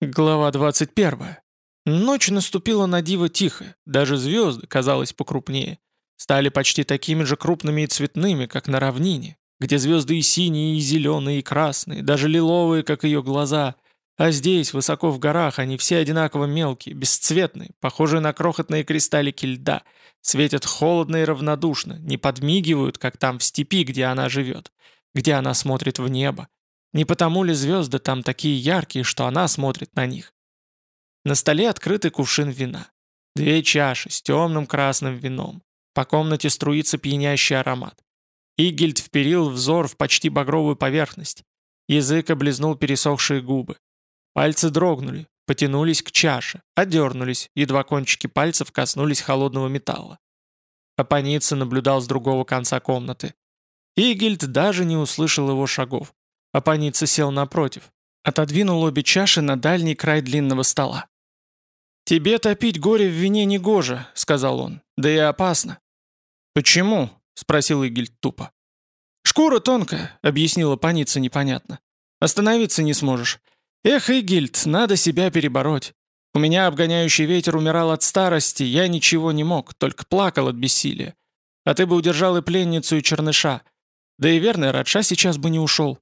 Глава 21. Ночь наступила на диво тихо, даже звезды, казалось, покрупнее. Стали почти такими же крупными и цветными, как на равнине, где звезды и синие, и зеленые, и красные, даже лиловые, как ее глаза. А здесь, высоко в горах, они все одинаково мелкие, бесцветные, похожие на крохотные кристаллики льда, светят холодно и равнодушно, не подмигивают, как там в степи, где она живет, где она смотрит в небо, не потому ли звезды там такие яркие, что она смотрит на них? На столе открытый кувшин вина. Две чаши с темным красным вином. По комнате струится пьянящий аромат. Игельд вперил взор в почти багровую поверхность. Язык облизнул пересохшие губы. Пальцы дрогнули, потянулись к чаше, отдернулись, едва кончики пальцев коснулись холодного металла. Апаница наблюдал с другого конца комнаты. Игельд даже не услышал его шагов. Апаница сел напротив. Отодвинул обе чаши на дальний край длинного стола. «Тебе топить горе в вине не гоже», — сказал он. «Да и опасно». «Почему?» — спросил Игельд тупо. «Шкура тонкая», — объяснила паница непонятно. «Остановиться не сможешь. Эх, Игельд, надо себя перебороть. У меня обгоняющий ветер умирал от старости, я ничего не мог, только плакал от бессилия. А ты бы удержал и пленницу, и черныша. Да и верный Радша сейчас бы не ушел.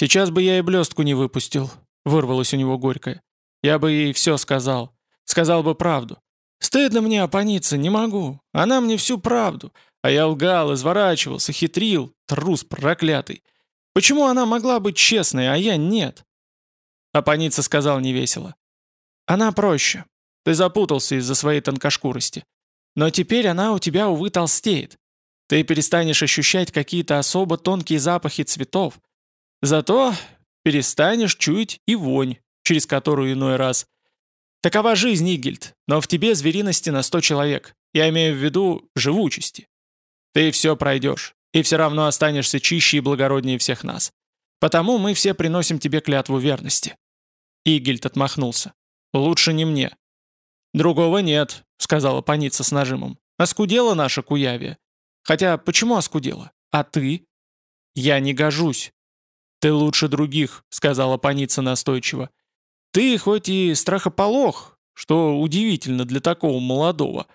«Сейчас бы я и блестку не выпустил», — вырвалось у него горькое. «Я бы ей все сказал. Сказал бы правду. Стыдно мне опониться, не могу. Она мне всю правду. А я лгал, изворачивался, хитрил, трус проклятый. Почему она могла быть честной, а я нет?» Апаница сказал невесело. «Она проще. Ты запутался из-за своей тонкошкурости. Но теперь она у тебя, увы, толстеет. Ты перестанешь ощущать какие-то особо тонкие запахи цветов, Зато перестанешь чуять и вонь, через которую иной раз. Такова жизнь, Игельд, но в тебе звериности на сто человек. Я имею в виду живучести. Ты все пройдешь, и все равно останешься чище и благороднее всех нас. Потому мы все приносим тебе клятву верности». Игельд отмахнулся. «Лучше не мне». «Другого нет», — сказала паница с нажимом. «Оскудела наша Куявия. Хотя почему оскудела? А ты?» «Я не гожусь», «Ты лучше других», — сказала паница настойчиво. «Ты хоть и страхополох, что удивительно для такого молодого.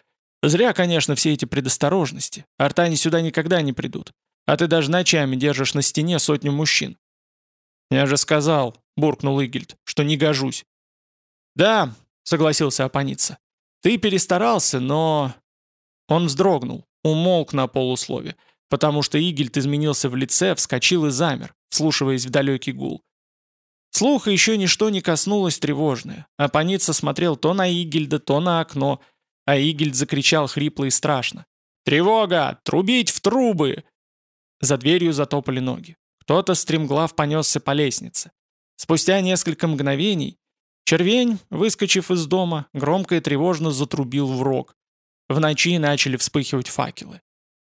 Зря, конечно, все эти предосторожности. Артане сюда никогда не придут. А ты даже ночами держишь на стене сотню мужчин». «Я же сказал», — буркнул Игельд, — «что не гожусь». «Да», — согласился Апаница. «Ты перестарался, но...» Он вздрогнул, умолк на полуслове, потому что Игельд изменился в лице, вскочил и замер вслушиваясь в далекий гул. Слуха еще ничто не коснулось тревожное. Апаница смотрел то на Игельда, то на окно, а Игельд закричал хрипло и страшно. «Тревога! Трубить в трубы!» За дверью затопали ноги. Кто-то стремглав понесся по лестнице. Спустя несколько мгновений червень, выскочив из дома, громко и тревожно затрубил в рог. В ночи начали вспыхивать факелы.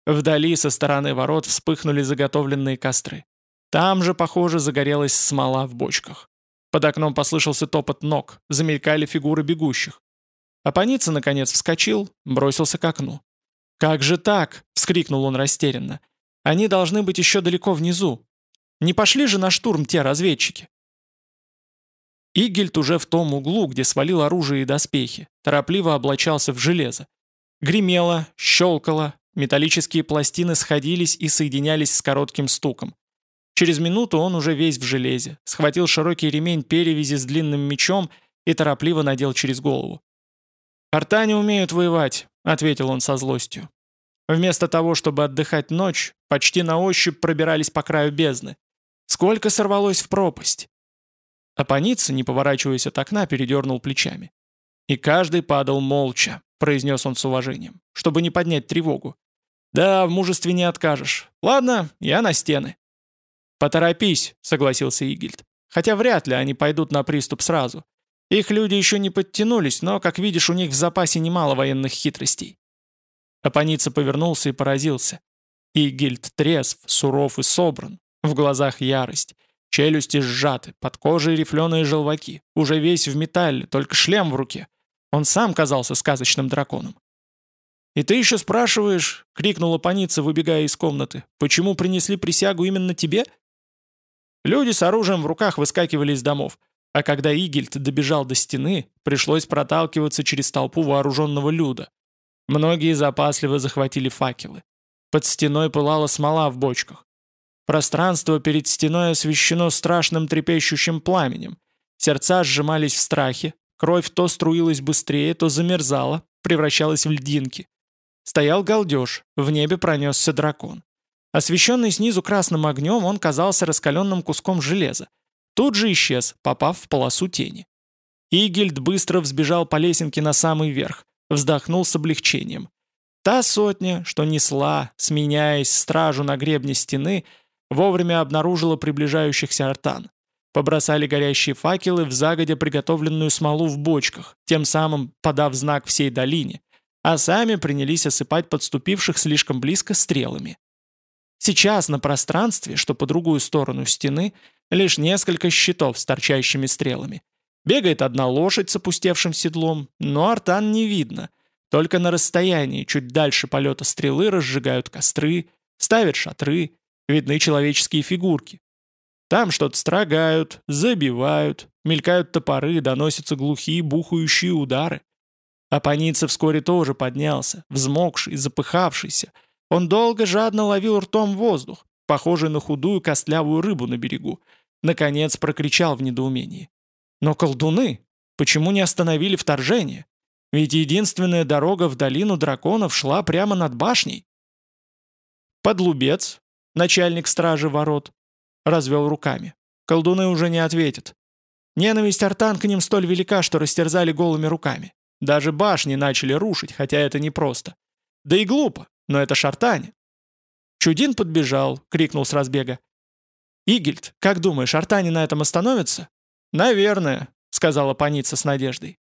Вдали со стороны ворот вспыхнули заготовленные костры. Там же, похоже, загорелась смола в бочках. Под окном послышался топот ног, замелькали фигуры бегущих. Апаница, наконец, вскочил, бросился к окну. «Как же так?» — вскрикнул он растерянно. «Они должны быть еще далеко внизу. Не пошли же на штурм те разведчики?» Игельд уже в том углу, где свалил оружие и доспехи, торопливо облачался в железо. Гремело, щелкало, металлические пластины сходились и соединялись с коротким стуком. Через минуту он уже весь в железе, схватил широкий ремень перевязи с длинным мечом и торопливо надел через голову. «Артане умеют воевать», — ответил он со злостью. Вместо того, чтобы отдыхать ночь, почти на ощупь пробирались по краю бездны. Сколько сорвалось в пропасть! Апаница, не поворачиваясь от окна, передернул плечами. «И каждый падал молча», — произнес он с уважением, чтобы не поднять тревогу. «Да, в мужестве не откажешь. Ладно, я на стены». «Поторопись», — согласился Игельд. «Хотя вряд ли они пойдут на приступ сразу. Их люди еще не подтянулись, но, как видишь, у них в запасе немало военных хитростей». Апаница повернулся и поразился. Игельд трезв, суров и собран. В глазах ярость. Челюсти сжаты, под кожей рифленые желваки. Уже весь в металле, только шлем в руке. Он сам казался сказочным драконом. «И ты еще спрашиваешь?» — крикнула паница, выбегая из комнаты. «Почему принесли присягу именно тебе?» Люди с оружием в руках выскакивали из домов. а когда Игельд добежал до стены, пришлось проталкиваться через толпу вооруженного люда. Многие запасливо захватили факелы. Под стеной пылала смола в бочках. Пространство перед стеной освещено страшным трепещущим пламенем. Сердца сжимались в страхе, кровь то струилась быстрее, то замерзала, превращалась в льдинки. Стоял галдеж, в небе пронесся дракон. Освещенный снизу красным огнем, он казался раскаленным куском железа. Тут же исчез, попав в полосу тени. Игельд быстро взбежал по лесенке на самый верх, вздохнул с облегчением. Та сотня, что несла, сменяясь стражу на гребне стены, вовремя обнаружила приближающихся артан. Побросали горящие факелы в загодя приготовленную смолу в бочках, тем самым подав знак всей долине, а сами принялись осыпать подступивших слишком близко стрелами. Сейчас на пространстве, что по другую сторону стены, лишь несколько щитов с торчащими стрелами. Бегает одна лошадь с опустевшим седлом, но артан не видно. Только на расстоянии, чуть дальше полета стрелы, разжигают костры, ставят шатры, видны человеческие фигурки. Там что-то строгают, забивают, мелькают топоры, доносятся глухие бухающие удары. Апаница вскоре тоже поднялся, взмокший, запыхавшийся. Он долго жадно ловил ртом воздух, похожий на худую костлявую рыбу на берегу. Наконец прокричал в недоумении. «Но колдуны! Почему не остановили вторжение? Ведь единственная дорога в долину драконов шла прямо над башней». Подлубец, начальник стражи ворот, развел руками. Колдуны уже не ответят. Ненависть Артан к ним столь велика, что растерзали голыми руками. Даже башни начали рушить, хотя это непросто. Да и глупо, но это шартане. Чудин подбежал, крикнул с разбега. «Игельд, как думаешь, артане на этом остановятся?» «Наверное», — сказала паница с надеждой.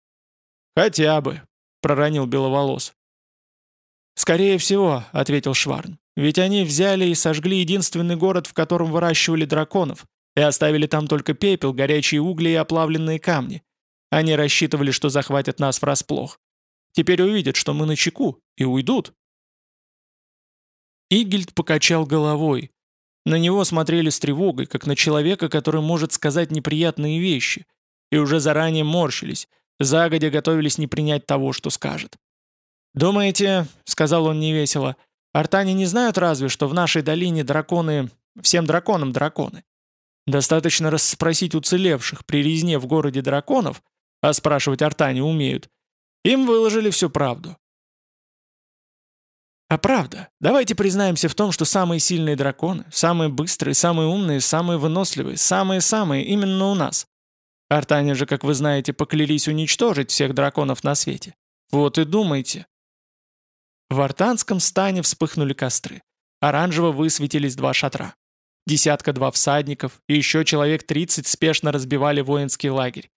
«Хотя бы», — проронил Беловолос. «Скорее всего», — ответил Шварн. «Ведь они взяли и сожгли единственный город, в котором выращивали драконов, и оставили там только пепел, горячие угли и оплавленные камни. Они рассчитывали, что захватят нас врасплох. Теперь увидят, что мы на чеку, и уйдут. Игельд покачал головой. На него смотрели с тревогой, как на человека, который может сказать неприятные вещи, и уже заранее морщились, загодя готовились не принять того, что скажет. «Думаете, — сказал он невесело, — артане не знают разве, что в нашей долине драконы... всем драконам драконы? Достаточно расспросить уцелевших при резне в городе драконов, а спрашивать артане умеют. Им выложили всю правду. А правда, давайте признаемся в том, что самые сильные драконы, самые быстрые, самые умные, самые выносливые, самые-самые именно у нас. Артане же, как вы знаете, поклялись уничтожить всех драконов на свете. Вот и думайте. В артанском стане вспыхнули костры. Оранжево высветились два шатра. Десятка-два всадников и еще человек 30 спешно разбивали воинский лагерь.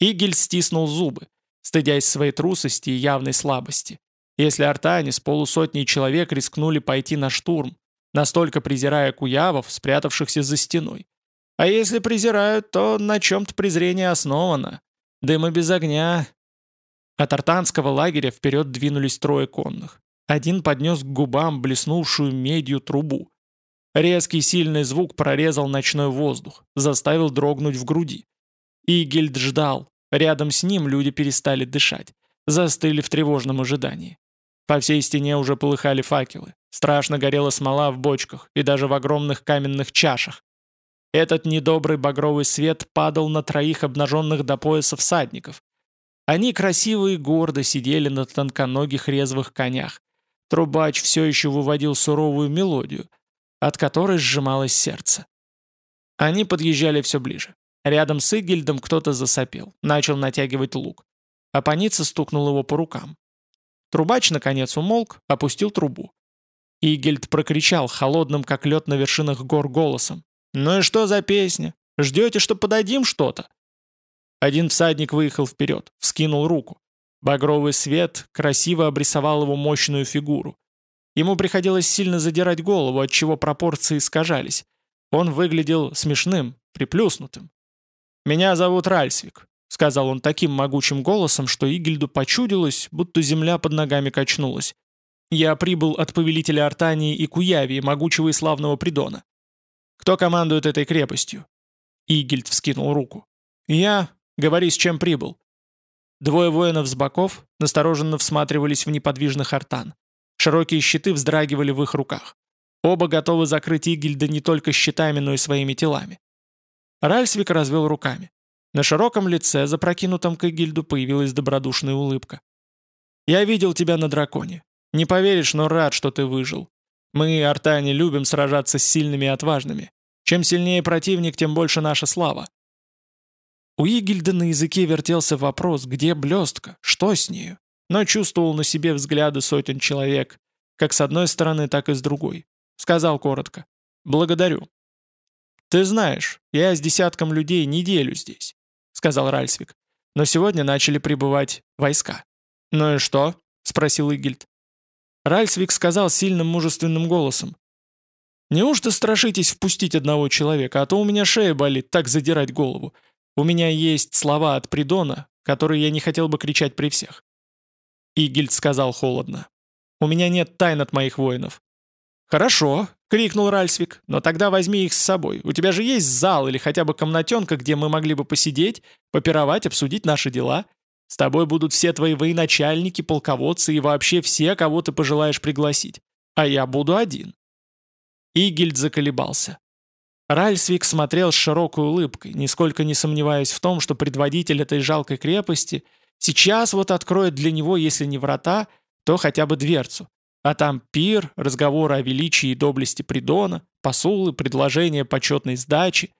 Игель стиснул зубы, стыдясь своей трусости и явной слабости. Если артане с полусотней человек рискнули пойти на штурм, настолько презирая куявов, спрятавшихся за стеной. А если презирают, то на чем-то презрение основано. Дыма без огня. От артанского лагеря вперед двинулись трое конных. Один поднес к губам блеснувшую медью трубу. Резкий сильный звук прорезал ночной воздух, заставил дрогнуть в груди. Игельд ждал. Рядом с ним люди перестали дышать. Застыли в тревожном ожидании. По всей стене уже полыхали факелы. Страшно горела смола в бочках и даже в огромных каменных чашах. Этот недобрый багровый свет падал на троих обнаженных до пояса всадников. Они красиво и гордо сидели на тонконогих резвых конях. Трубач все еще выводил суровую мелодию, от которой сжималось сердце. Они подъезжали все ближе. Рядом с Игельдом кто-то засопел, начал натягивать лук. А паница стукнул его по рукам. Трубач, наконец, умолк, опустил трубу. Игельд прокричал холодным, как лед на вершинах гор, голосом. «Ну и что за песня? Ждете, что подадим что-то?» Один всадник выехал вперед, вскинул руку. Багровый свет красиво обрисовал его мощную фигуру. Ему приходилось сильно задирать голову, отчего пропорции искажались. Он выглядел смешным, приплюснутым. «Меня зовут Ральсвик», — сказал он таким могучим голосом, что Игельду почудилось, будто земля под ногами качнулась. «Я прибыл от повелителя Артании и Куявии, могучего и славного Придона. Кто командует этой крепостью?» Игельд вскинул руку. «Я. Говори, с чем прибыл». Двое воинов с боков настороженно всматривались в неподвижных артан. Широкие щиты вздрагивали в их руках. Оба готовы закрыть Игильда не только щитами, но и своими телами. Ральсвик развел руками. На широком лице, запрокинутом к Игильду, появилась добродушная улыбка. «Я видел тебя на драконе. Не поверишь, но рад, что ты выжил. Мы, артане, любим сражаться с сильными и отважными. Чем сильнее противник, тем больше наша слава. У Игильда на языке вертелся вопрос, где блестка, что с нею, но чувствовал на себе взгляды сотен человек, как с одной стороны, так и с другой. Сказал коротко. «Благодарю». «Ты знаешь, я с десятком людей неделю здесь», — сказал Ральсвик. «Но сегодня начали прибывать войска». «Ну и что?» — спросил Игильд. Ральсвик сказал сильным мужественным голосом. «Неужто страшитесь впустить одного человека, а то у меня шея болит так задирать голову. У меня есть слова от Придона, которые я не хотел бы кричать при всех». Игильд сказал холодно. «У меня нет тайн от моих воинов». «Хорошо», — крикнул Ральсвик, — «но тогда возьми их с собой. У тебя же есть зал или хотя бы комнатенка, где мы могли бы посидеть, попировать, обсудить наши дела. С тобой будут все твои военачальники, полководцы и вообще все, кого ты пожелаешь пригласить. А я буду один». Игельд заколебался. Ральсвик смотрел с широкой улыбкой, нисколько не сомневаясь в том, что предводитель этой жалкой крепости сейчас вот откроет для него, если не врата, то хотя бы дверцу. А там пир, разговоры о величии и доблести Придона, посулы, предложения почетной сдачи.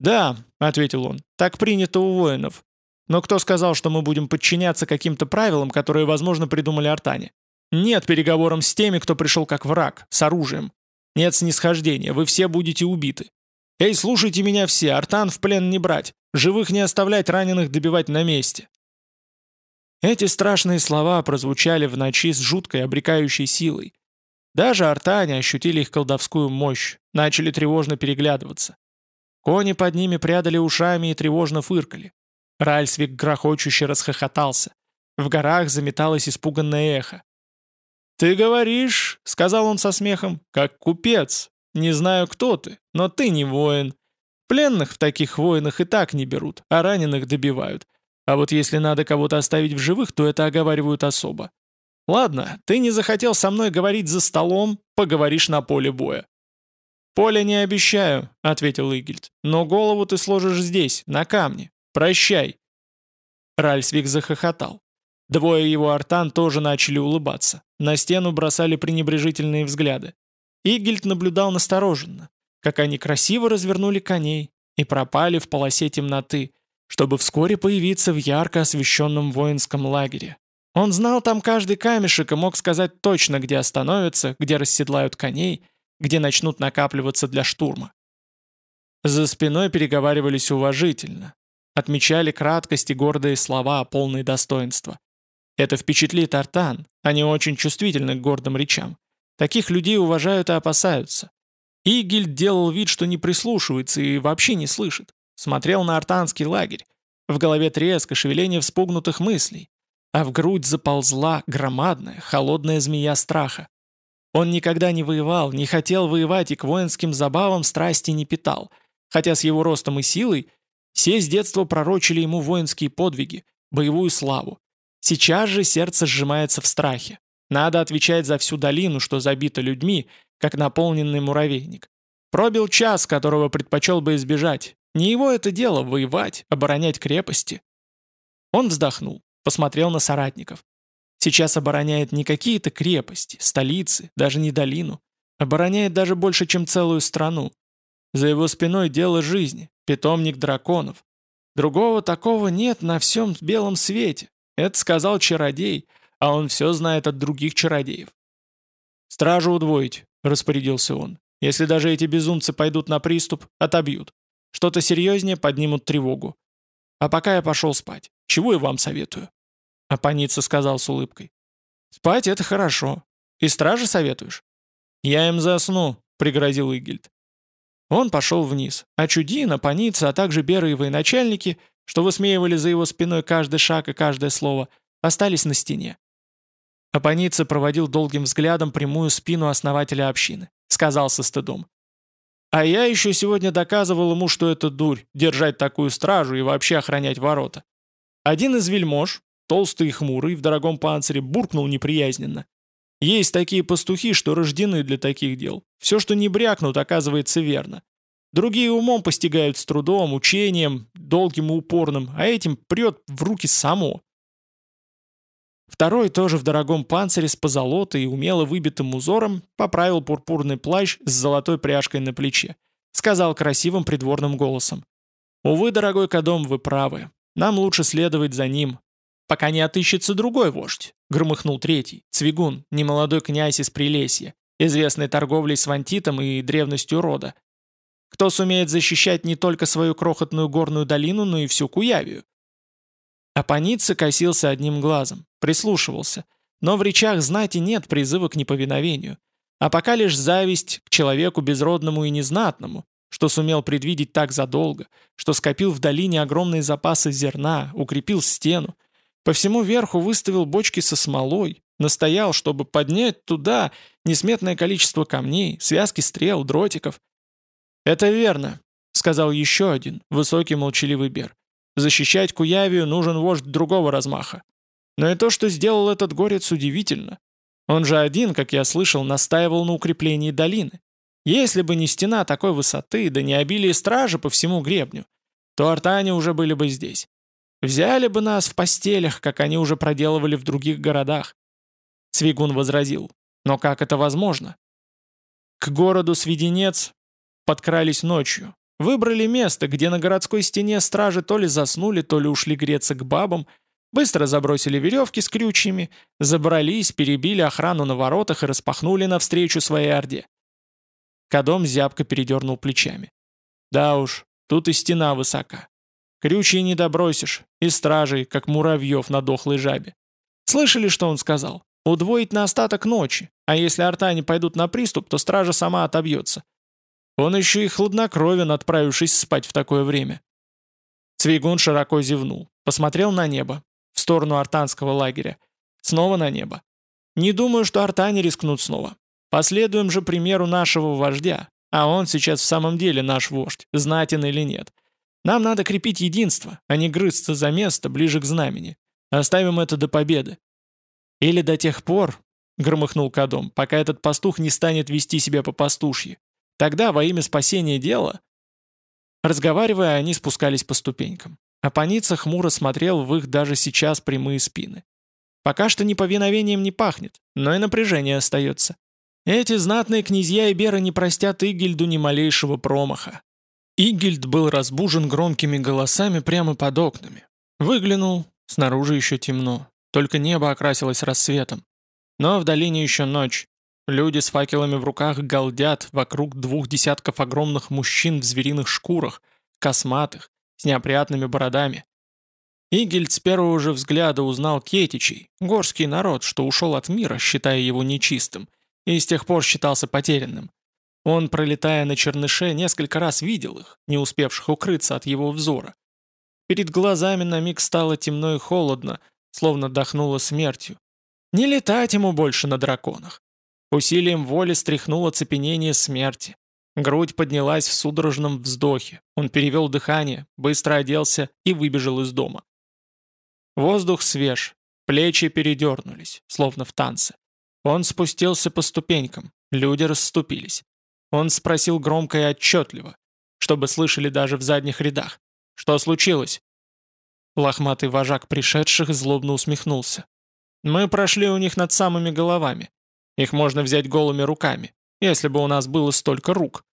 «Да», — ответил он, — «так принято у воинов. Но кто сказал, что мы будем подчиняться каким-то правилам, которые, возможно, придумали Артане? Нет переговорам с теми, кто пришел как враг, с оружием. Нет снисхождения, вы все будете убиты. Эй, слушайте меня все, Артан в плен не брать, живых не оставлять, раненых добивать на месте». Эти страшные слова прозвучали в ночи с жуткой обрекающей силой. Даже артане ощутили их колдовскую мощь, начали тревожно переглядываться. Кони под ними прядали ушами и тревожно фыркали. Ральсвик грохочуще расхохотался. В горах заметалось испуганное эхо. «Ты говоришь, — сказал он со смехом, — как купец. Не знаю, кто ты, но ты не воин. Пленных в таких войнах и так не берут, а раненых добивают. А вот если надо кого-то оставить в живых, то это оговаривают особо. Ладно, ты не захотел со мной говорить за столом, поговоришь на поле боя. «Поле не обещаю», — ответил Игельд, — «но голову ты сложишь здесь, на камне. Прощай». Ральсвик захохотал. Двое его артан тоже начали улыбаться. На стену бросали пренебрежительные взгляды. Игельд наблюдал настороженно, как они красиво развернули коней и пропали в полосе темноты, чтобы вскоре появиться в ярко освещенном воинском лагере. Он знал там каждый камешек и мог сказать точно, где остановятся, где расседлают коней, где начнут накапливаться для штурма. За спиной переговаривались уважительно, отмечали краткость и гордые слова, полные достоинства. Это впечатлит Артан, они очень чувствительны к гордым речам. Таких людей уважают и опасаются. Игель делал вид, что не прислушивается и вообще не слышит. Смотрел на артанский лагерь. В голове треск и шевеление вспугнутых мыслей. А в грудь заползла громадная, холодная змея страха. Он никогда не воевал, не хотел воевать и к воинским забавам страсти не питал. Хотя с его ростом и силой все с детства пророчили ему воинские подвиги, боевую славу. Сейчас же сердце сжимается в страхе. Надо отвечать за всю долину, что забита людьми, как наполненный муравейник. Пробил час, которого предпочел бы избежать. Не его это дело — воевать, оборонять крепости. Он вздохнул, посмотрел на соратников. Сейчас обороняет не какие-то крепости, столицы, даже не долину. Обороняет даже больше, чем целую страну. За его спиной дело жизни, питомник драконов. Другого такого нет на всем белом свете. Это сказал чародей, а он все знает от других чародеев. «Стражу удвоить», — распорядился он. «Если даже эти безумцы пойдут на приступ, отобьют. Что-то серьезнее поднимут тревогу. А пока я пошел спать. Чего и вам советую?» Апаница сказал с улыбкой. «Спать — это хорошо. И стражи советуешь?» «Я им засну», — пригрозил Игельд. Он пошел вниз, а Чудин, Апаница, а также беры и военачальники что высмеивали за его спиной каждый шаг и каждое слово, остались на стене. Апаница проводил долгим взглядом прямую спину основателя общины. Сказал со стыдом. А я еще сегодня доказывал ему, что это дурь, держать такую стражу и вообще охранять ворота. Один из вельмож, толстый и хмурый, в дорогом панцире, буркнул неприязненно. Есть такие пастухи, что рождены для таких дел. Все, что не брякнут, оказывается верно. Другие умом постигают с трудом, учением, долгим и упорным, а этим прет в руки само. Второй, тоже в дорогом панцире с позолотой и умело выбитым узором, поправил пурпурный плащ с золотой пряжкой на плече. Сказал красивым придворным голосом. «Увы, дорогой Кадом, вы правы. Нам лучше следовать за ним, пока не отыщется другой вождь», — громыхнул третий, Цвигун, немолодой князь из Прилесья, известный торговлей с вантитом и древностью рода. Кто сумеет защищать не только свою крохотную горную долину, но и всю Куявию? Апаница косился одним глазом, прислушивался, но в речах знати нет призыва к неповиновению, а пока лишь зависть к человеку безродному и незнатному, что сумел предвидеть так задолго, что скопил в долине огромные запасы зерна, укрепил стену, по всему верху выставил бочки со смолой, настоял, чтобы поднять туда несметное количество камней, связки стрел, дротиков. «Это верно», — сказал еще один, высокий молчаливый Бер. Защищать Куявию нужен вождь другого размаха. Но и то, что сделал этот горец, удивительно. Он же один, как я слышал, настаивал на укреплении долины. Если бы не стена такой высоты, да не обилие стражи по всему гребню, то артане уже были бы здесь. Взяли бы нас в постелях, как они уже проделывали в других городах. Цвигун возразил. Но как это возможно? К городу Сведенец подкрались ночью, Выбрали место, где на городской стене стражи то ли заснули, то ли ушли греться к бабам, быстро забросили веревки с крючьями, забрались, перебили охрану на воротах и распахнули навстречу своей орде. Кадом зябко передернул плечами. Да уж, тут и стена высока. Крючья не добросишь, и стражей, как муравьев на дохлой жабе. Слышали, что он сказал? Удвоить на остаток ночи, а если артане пойдут на приступ, то стража сама отобьется. Он еще и хладнокровен, отправившись спать в такое время. Цвигун широко зевнул, посмотрел на небо, в сторону артанского лагеря, снова на небо. Не думаю, что артане рискнут снова. Последуем же примеру нашего вождя, а он сейчас в самом деле наш вождь, знатен или нет. Нам надо крепить единство, а не грызться за место ближе к знамени. Оставим это до победы. Или до тех пор, громыхнул Кадом, пока этот пастух не станет вести себя по пастушьи. Тогда во имя спасения дела... Разговаривая, они спускались по ступенькам. А Паница хмуро смотрел в их даже сейчас прямые спины. Пока что неповиновением не пахнет, но и напряжение остается. Эти знатные князья и беры не простят Игельду ни малейшего промаха. Игельд был разбужен громкими голосами прямо под окнами. Выглянул, снаружи еще темно, только небо окрасилось рассветом. Но в долине еще ночь, Люди с факелами в руках галдят вокруг двух десятков огромных мужчин в звериных шкурах, косматых, с неопрятными бородами. Игельд с первого же взгляда узнал кетичей, горский народ, что ушел от мира, считая его нечистым, и с тех пор считался потерянным. Он, пролетая на черныше, несколько раз видел их, не успевших укрыться от его взора. Перед глазами на миг стало темно и холодно, словно дохнуло смертью. Не летать ему больше на драконах. Усилием воли стряхнуло цепенение смерти. Грудь поднялась в судорожном вздохе. Он перевел дыхание, быстро оделся и выбежал из дома. Воздух свеж, плечи передернулись, словно в танце. Он спустился по ступенькам, люди расступились. Он спросил громко и отчетливо, чтобы слышали даже в задних рядах. «Что случилось?» Лохматый вожак пришедших злобно усмехнулся. «Мы прошли у них над самыми головами. Их можно взять голыми руками, если бы у нас было столько рук.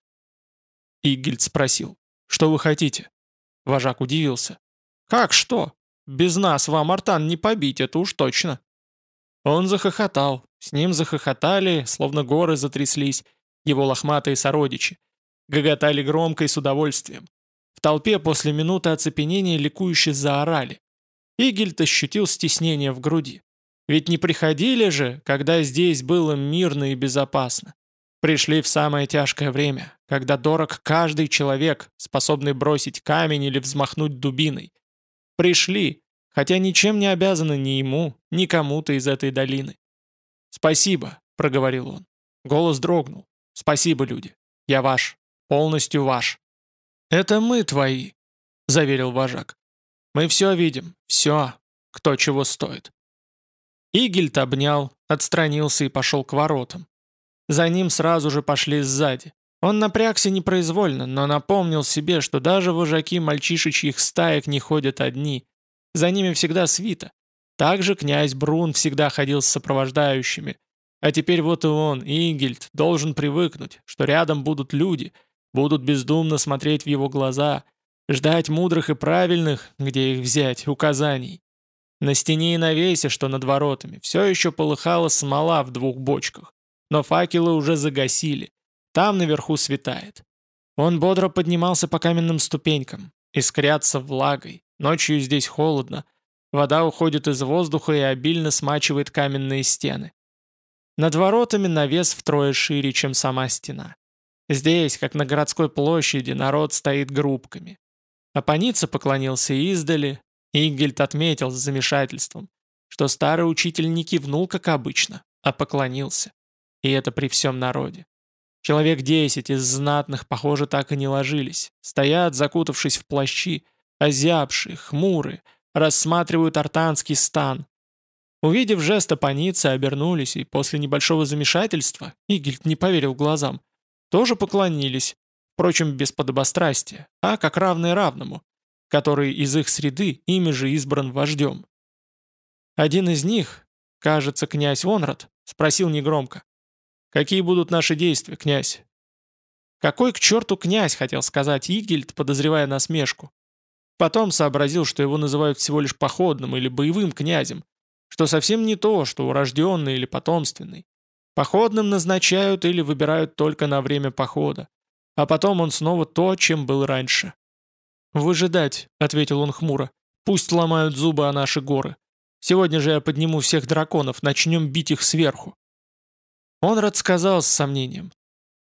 Игельд спросил, что вы хотите? Вожак удивился. Как что? Без нас вам Артан не побить, это уж точно. Он захохотал, с ним захохотали, словно горы затряслись, его лохматые сородичи. Гоготали громко и с удовольствием. В толпе после минуты оцепенения ликующе заорали. Игельд ощутил стеснение в груди. Ведь не приходили же, когда здесь было мирно и безопасно. Пришли в самое тяжкое время, когда дорог каждый человек, способный бросить камень или взмахнуть дубиной. Пришли, хотя ничем не обязаны ни ему, ни кому-то из этой долины. «Спасибо», — проговорил он. Голос дрогнул. «Спасибо, люди. Я ваш. полностью ваш». «Это мы твои», — заверил вожак. «Мы все видим, все, кто чего стоит». Игельт обнял, отстранился и пошел к воротам. За ним сразу же пошли сзади. Он напрягся непроизвольно, но напомнил себе, что даже вожаки мальчишечьих стаек не ходят одни. За ними всегда свита. Также князь Брун всегда ходил с сопровождающими. А теперь вот и он, Игельд, должен привыкнуть, что рядом будут люди, будут бездумно смотреть в его глаза, ждать мудрых и правильных, где их взять, указаний. На стене и навесе, что над воротами, все еще полыхала смола в двух бочках, но факелы уже загасили. Там наверху светает. Он бодро поднимался по каменным ступенькам, искрятся влагой. Ночью здесь холодно. Вода уходит из воздуха и обильно смачивает каменные стены. Над воротами навес втрое шире, чем сама стена. Здесь, как на городской площади, народ стоит группками. Апаница поклонился издали, Игельд отметил с замешательством, что старый учитель не кивнул, как обычно, а поклонился. И это при всем народе. Человек десять из знатных, похоже, так и не ложились. Стоят, закутавшись в плащи, озябшие, хмурые, рассматривают артанский стан. Увидев жест Апаницы, обернулись, и после небольшого замешательства, Игельд не поверил глазам, тоже поклонились, впрочем, без подобострастия, а как равный равному который из их среды ими же избран вождем. Один из них, кажется, князь Онрад, спросил негромко, «Какие будут наши действия, князь?» Какой к черту князь, хотел сказать Игельд, подозревая насмешку. Потом сообразил, что его называют всего лишь походным или боевым князем, что совсем не то, что урожденный или потомственный. Походным назначают или выбирают только на время похода, а потом он снова то, чем был раньше. «Выжидать», — ответил он хмуро. «Пусть ломают зубы о наши горы. Сегодня же я подниму всех драконов, начнем бить их сверху». Он рад сказал с сомнением.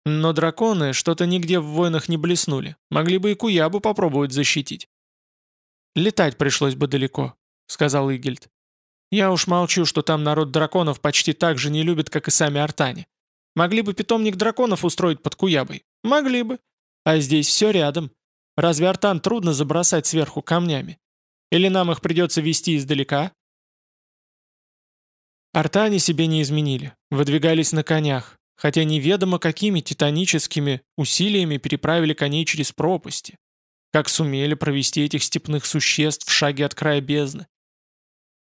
Но драконы что-то нигде в войнах не блеснули. Могли бы и Куябу попробовать защитить. «Летать пришлось бы далеко», — сказал Игельд. «Я уж молчу, что там народ драконов почти так же не любит, как и сами артане. Могли бы питомник драконов устроить под Куябой? Могли бы. А здесь все рядом. Разве артан трудно забросать сверху камнями? Или нам их придется вести издалека? Артане себе не изменили, выдвигались на конях, хотя неведомо какими титаническими усилиями переправили коней через пропасти, как сумели провести этих степных существ в шаге от края бездны.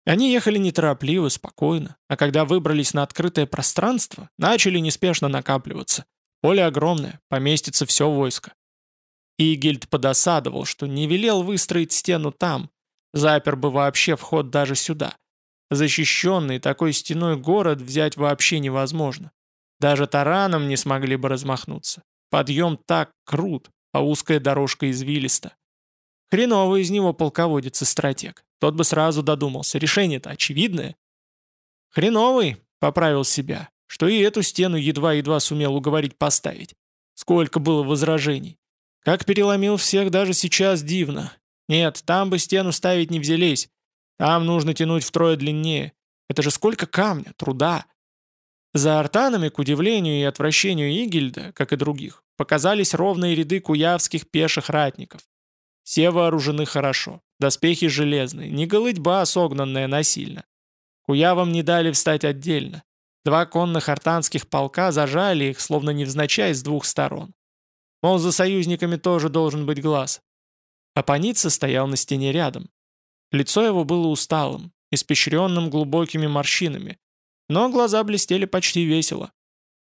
Они ехали неторопливо, спокойно, а когда выбрались на открытое пространство, начали неспешно накапливаться. Поле огромное, поместится все войско. Игельд подосадовал, что не велел выстроить стену там, запер бы вообще вход даже сюда. Защищенный такой стеной город взять вообще невозможно. Даже тараном не смогли бы размахнуться. Подъем так крут, а узкая дорожка извилиста. Хреновый из него полководец и стратег. Тот бы сразу додумался, решение-то очевидное. Хреновый, поправил себя, что и эту стену едва-едва сумел уговорить поставить. Сколько было возражений. Как переломил всех даже сейчас дивно. Нет, там бы стену ставить не взялись. Там нужно тянуть втрое длиннее. Это же сколько камня, труда. За артанами, к удивлению и отвращению Игельда, как и других, показались ровные ряды куявских пеших ратников. Все вооружены хорошо, доспехи железные, не голытьба, согнанная насильно. Куявам не дали встать отдельно. Два конных артанских полка зажали их, словно невзначай, с двух сторон. Мол, за союзниками тоже должен быть глаз. А Паница стоял на стене рядом. Лицо его было усталым, испещренным глубокими морщинами, но глаза блестели почти весело.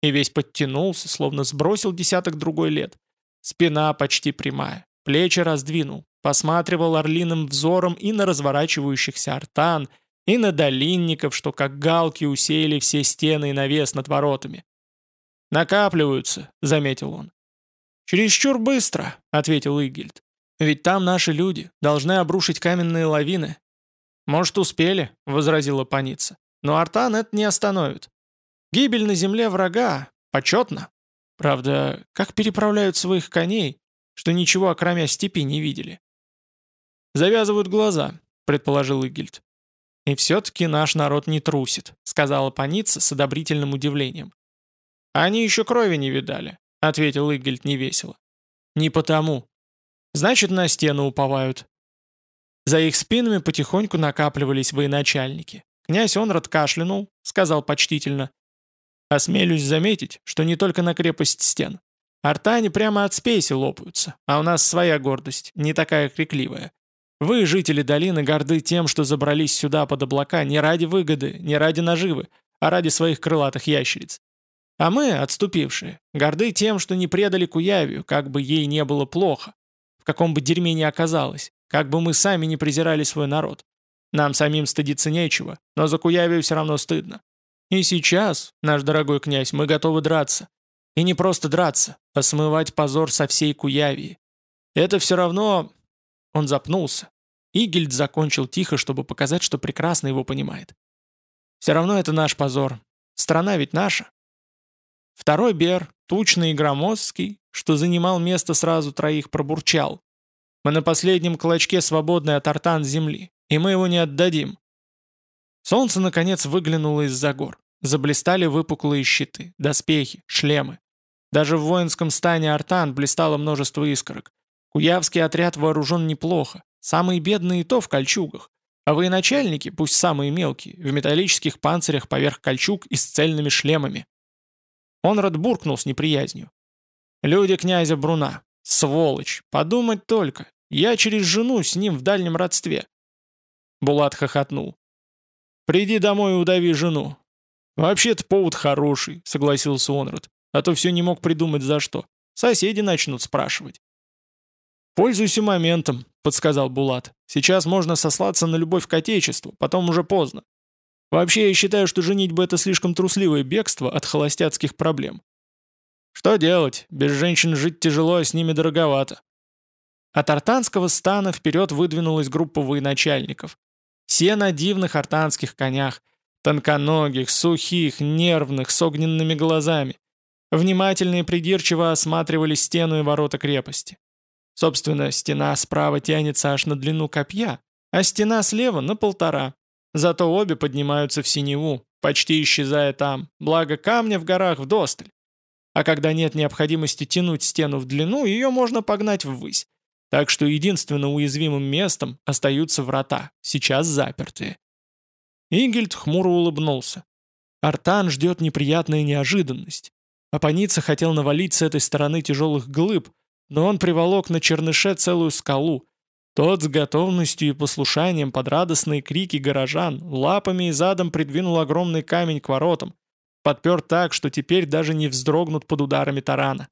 И весь подтянулся, словно сбросил десяток другой лет. Спина почти прямая, плечи раздвинул, посматривал орлиным взором и на разворачивающихся артан, и на долинников, что как галки усеяли все стены и навес над воротами. «Накапливаются», — заметил он. «Чересчур быстро», — ответил Игельд. «Ведь там наши люди, должны обрушить каменные лавины». «Может, успели», — возразила паница. «Но Артан это не остановит. Гибель на земле врага почетно. Правда, как переправляют своих коней, что ничего окромя степи не видели?» «Завязывают глаза», — предположил Игельд. «И все-таки наш народ не трусит», — сказала паница с одобрительным удивлением. «Они еще крови не видали. — ответил Игельд невесело. Не потому. Значит, на стену уповают. За их спинами потихоньку накапливались военачальники. Князь Онрад кашлянул, сказал почтительно. «Осмелюсь заметить, что не только на крепость стен. Артане прямо от спеси лопаются, а у нас своя гордость, не такая крикливая. Вы, жители долины, горды тем, что забрались сюда под облака не ради выгоды, не ради наживы, а ради своих крылатых ящериц. А мы, отступившие, горды тем, что не предали Куявию, как бы ей не было плохо, каком бы дерьме ни оказалось, как бы мы сами не презирали свой народ. Нам самим стыдиться нечего, но за Куявию все равно стыдно. И сейчас, наш дорогой князь, мы готовы драться. И не просто драться, а смывать позор со всей Куявии. Это все равно... Он запнулся. Игельд закончил тихо, чтобы показать, что прекрасно его понимает. Все равно это наш позор. Страна ведь наша. Второй Бер, тучный и громоздкий, что занимал место сразу троих, пробурчал. Мы на последнем клочке свободны от артан земли, и мы его не отдадим. Солнце, наконец, выглянуло из-за гор. Заблистали выпуклые щиты, доспехи, шлемы. Даже в воинском стане артан блистало множество искорок. Куявский отряд вооружен неплохо, самые бедные то в кольчугах. А военачальники, пусть самые мелкие, в металлических панцирях поверх кольчуг и с цельными шлемами. Онрад буркнул с неприязнью. «Люди князя Бруна. Сволочь. Подумать только. Я через жену с ним в дальнем родстве». Булат хохотнул. «Приди домой и удави жену». «Вообще-то повод хороший», — согласился Онрад. «А то все не мог придумать за что. Соседи начнут спрашивать». «Пользуйся моментом», — подсказал Булат. «Сейчас можно сослаться на любовь к отечеству, потом уже поздно. Вообще, я считаю, что женитьба — это слишком трусливое бегство от холостяцких проблем. Что делать? Без женщин жить тяжело, а с ними дороговато. От артанского стана вперед выдвинулась группа военачальников. Все на дивных артанских конях, тонконогих, сухих, нервных, с огненными глазами. Внимательно и придирчиво осматривали стену и ворота крепости. Собственно, стена справа тянется аж на длину копья, а стена слева на полтора. Зато обе поднимаются в синеву, почти исчезая там, благо камня в горах вдосталь. А когда нет необходимости тянуть стену в длину, ее можно погнать ввысь. Так что единственно уязвимым местом остаются врата, сейчас запертые. Ингельд хмуро улыбнулся. Артан ждет неприятная неожиданность. Апаница хотел навалить с этой стороны тяжелых глыб, но он приволок на черныше целую скалу, тот с готовностью и послушанием под радостные крики горожан лапами и задом придвинул огромный камень к воротам, подпер так, что теперь даже не вздрогнут под ударами тарана.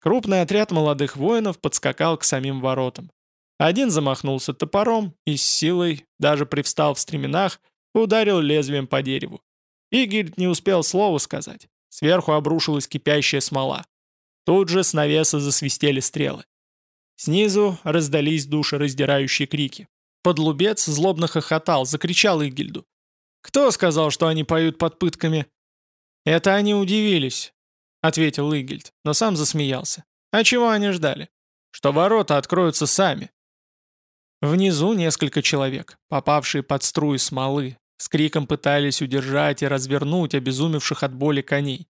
Крупный отряд молодых воинов подскакал к самим воротам. Один замахнулся топором и с силой, даже привстал в стременах, ударил лезвием по дереву. Игорь не успел слова сказать. Сверху обрушилась кипящая смола. Тут же с навеса засвистели стрелы. Снизу раздались душераздирающие крики. Подлубец злобно хохотал, закричал Игильду. «Кто сказал, что они поют под пытками?» «Это они удивились», — ответил Игильд, но сам засмеялся. «А чего они ждали? Что ворота откроются сами». Внизу несколько человек, попавшие под струи смолы, с криком пытались удержать и развернуть обезумевших от боли коней.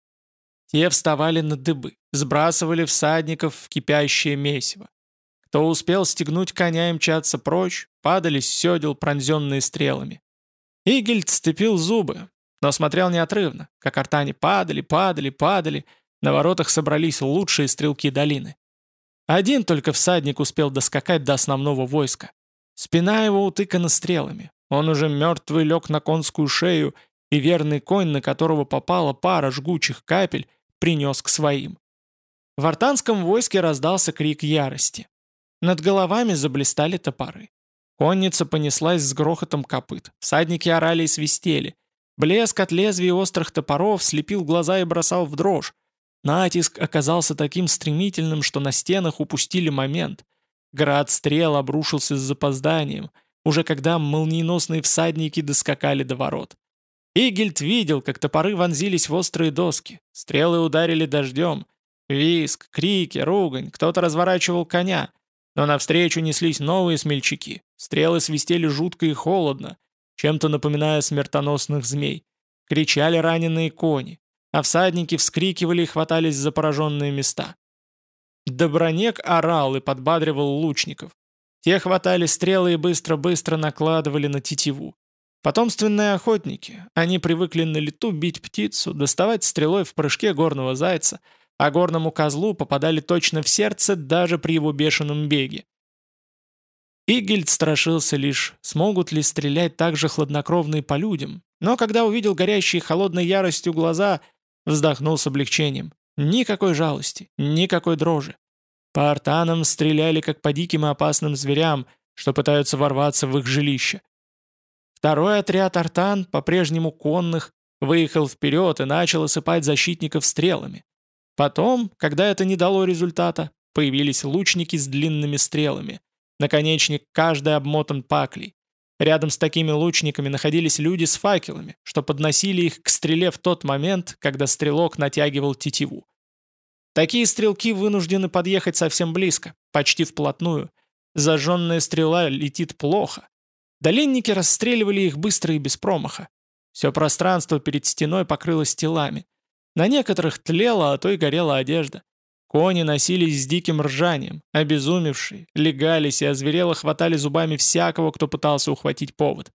Те вставали на дыбы, сбрасывали всадников в кипящее месиво. Кто успел стегнуть коня и мчаться прочь, падали с седел, пронзенные стрелами. Игельд сцепил зубы, но смотрел неотрывно, как артане падали, падали, падали, на воротах собрались лучшие стрелки долины. Один только всадник успел доскакать до основного войска. Спина его утыкана стрелами. Он уже мертвый лег на конскую шею, и верный конь, на которого попала пара жгучих капель, принес к своим. В артанском войске раздался крик ярости. Над головами заблистали топоры. Конница понеслась с грохотом копыт. Всадники орали и свистели. Блеск от лезвий острых топоров слепил глаза и бросал в дрожь. Натиск оказался таким стремительным, что на стенах упустили момент. Град стрел обрушился с запозданием, уже когда молниеносные всадники доскакали до ворот. Игельд видел, как топоры вонзились в острые доски. Стрелы ударили дождем. Виск, крики, ругань, кто-то разворачивал коня. Но навстречу неслись новые смельчаки. Стрелы свистели жутко и холодно, чем-то напоминая смертоносных змей. Кричали раненые кони, а всадники вскрикивали и хватались за пораженные места. Добронек орал и подбадривал лучников. Те хватали стрелы и быстро-быстро накладывали на тетиву. Потомственные охотники, они привыкли на лету бить птицу, доставать стрелой в прыжке горного зайца, а горному козлу попадали точно в сердце даже при его бешеном беге. Игельд страшился лишь, смогут ли стрелять так же хладнокровно по людям, но когда увидел горящие холодной яростью глаза, вздохнул с облегчением. Никакой жалости, никакой дрожи. По артанам стреляли, как по диким и опасным зверям, что пытаются ворваться в их жилище. Второй отряд артан, по-прежнему конных, выехал вперед и начал осыпать защитников стрелами. Потом, когда это не дало результата, появились лучники с длинными стрелами. Наконечник каждый обмотан паклей. Рядом с такими лучниками находились люди с факелами, что подносили их к стреле в тот момент, когда стрелок натягивал тетиву. Такие стрелки вынуждены подъехать совсем близко, почти вплотную. Зажженная стрела летит плохо. Доленники расстреливали их быстро и без промаха. Все пространство перед стеной покрылось телами. На некоторых тлела, а то и горела одежда. Кони носились с диким ржанием, обезумевшие, легались и озверело хватали зубами всякого, кто пытался ухватить повод.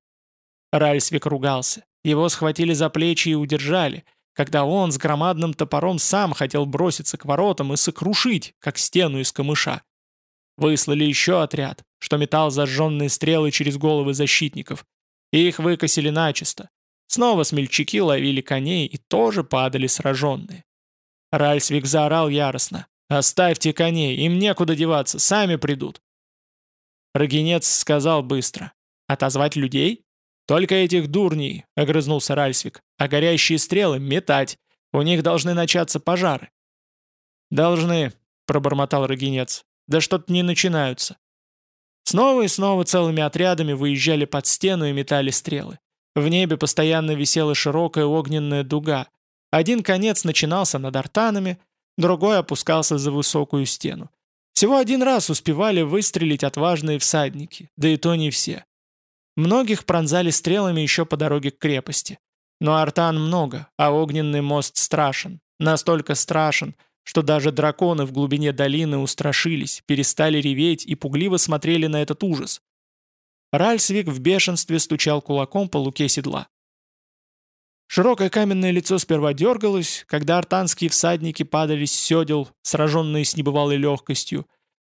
Ральсвик ругался. Его схватили за плечи и удержали — когда он с громадным топором сам хотел броситься к воротам и сокрушить, как стену из камыша. Выслали еще отряд, что метал зажженные стрелы через головы защитников, и их выкосили начисто. Снова смельчаки ловили коней и тоже падали сраженные. Ральсвик заорал яростно. «Оставьте коней, им некуда деваться, сами придут». Рогенец сказал быстро. «Отозвать людей? «Только этих дурней», — огрызнулся Ральсвик, — «а горящие стрелы метать. У них должны начаться пожары». «Должны», — пробормотал Рогенец. «Да что-то не начинаются». Снова и снова целыми отрядами выезжали под стену и метали стрелы. В небе постоянно висела широкая огненная дуга. Один конец начинался над артанами, другой опускался за высокую стену. Всего один раз успевали выстрелить отважные всадники, да и то не все. Многих пронзали стрелами еще по дороге к крепости. Но артан много, а огненный мост страшен. Настолько страшен, что даже драконы в глубине долины устрашились, перестали реветь и пугливо смотрели на этот ужас. Ральсвик в бешенстве стучал кулаком по луке седла. Широкое каменное лицо сперва дергалось, когда артанские всадники падали с седел, сраженные с небывалой легкостью.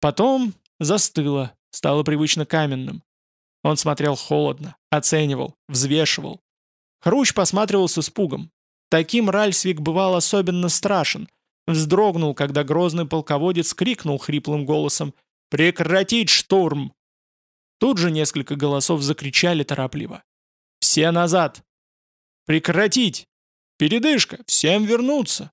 Потом застыло, стало привычно каменным. Он смотрел холодно, оценивал, взвешивал. Хрущ посматривал с испугом. Таким Ральсвик бывал особенно страшен. Вздрогнул, когда грозный полководец крикнул хриплым голосом «Прекратить штурм!». Тут же несколько голосов закричали торопливо. «Все назад!» «Прекратить! Передышка! Всем вернуться!»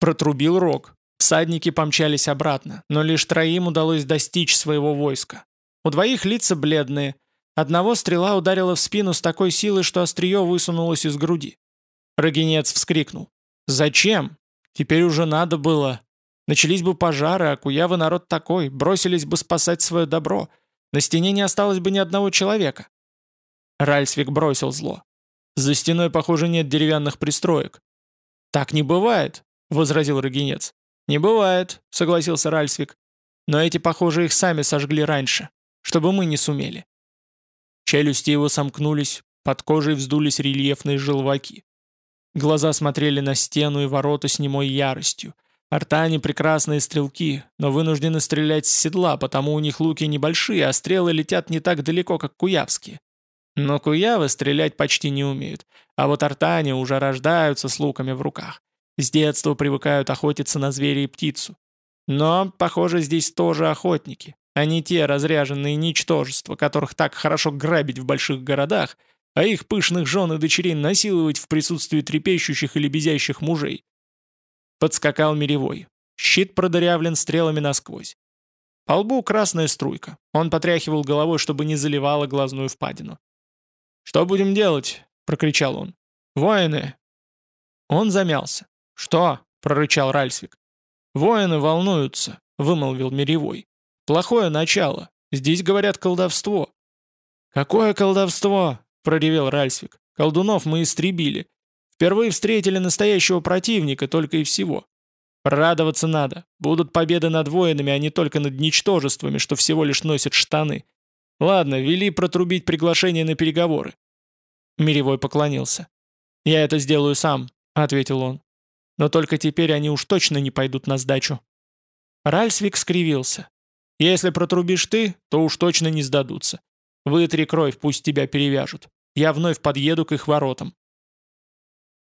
Протрубил рог. Всадники помчались обратно, но лишь троим удалось достичь своего войска. У двоих лица бледные, Одного стрела ударила в спину с такой силой, что острие высунулось из груди. Рогенец вскрикнул. «Зачем? Теперь уже надо было. Начались бы пожары, а куявы народ такой, бросились бы спасать свое добро. На стене не осталось бы ни одного человека». Ральсвик бросил зло. «За стеной, похоже, нет деревянных пристроек». «Так не бывает», — возразил Рогенец. «Не бывает», — согласился Ральсвик. «Но эти, похоже, их сами сожгли раньше, чтобы мы не сумели. Челюсти его сомкнулись, под кожей вздулись рельефные желваки. Глаза смотрели на стену и ворота с немой яростью. Артане прекрасные стрелки, но вынуждены стрелять с седла, потому у них луки небольшие, а стрелы летят не так далеко, как куявские. Но куявы стрелять почти не умеют, а вот артане уже рождаются с луками в руках. С детства привыкают охотиться на зверя и птицу. Но, похоже, здесь тоже охотники, а не те разряженные ничтожества, которых так хорошо грабить в больших городах, а их пышных жен и дочерей насиловать в присутствии трепещущих или безящих мужей. Подскакал Миревой. Щит продырявлен стрелами насквозь. По лбу красная струйка. Он потряхивал головой, чтобы не заливала глазную впадину. «Что будем делать?» — прокричал он. «Воины!» Он замялся. «Что?» — прорычал Ральсвик. «Воины волнуются», — вымолвил Миревой. Плохое начало. Здесь говорят колдовство». «Какое колдовство?» — проревел Ральсвик. «Колдунов мы истребили. Впервые встретили настоящего противника только и всего». Радоваться надо. Будут победы над воинами, а не только над ничтожествами, что всего лишь носят штаны. Ладно, вели протрубить приглашение на переговоры». Миревой поклонился. «Я это сделаю сам», — ответил он. «Но только теперь они уж точно не пойдут на сдачу». Ральсвик скривился. «Если протрубишь ты, то уж точно не сдадутся. Вытри кровь, пусть тебя перевяжут. Я вновь подъеду к их воротам».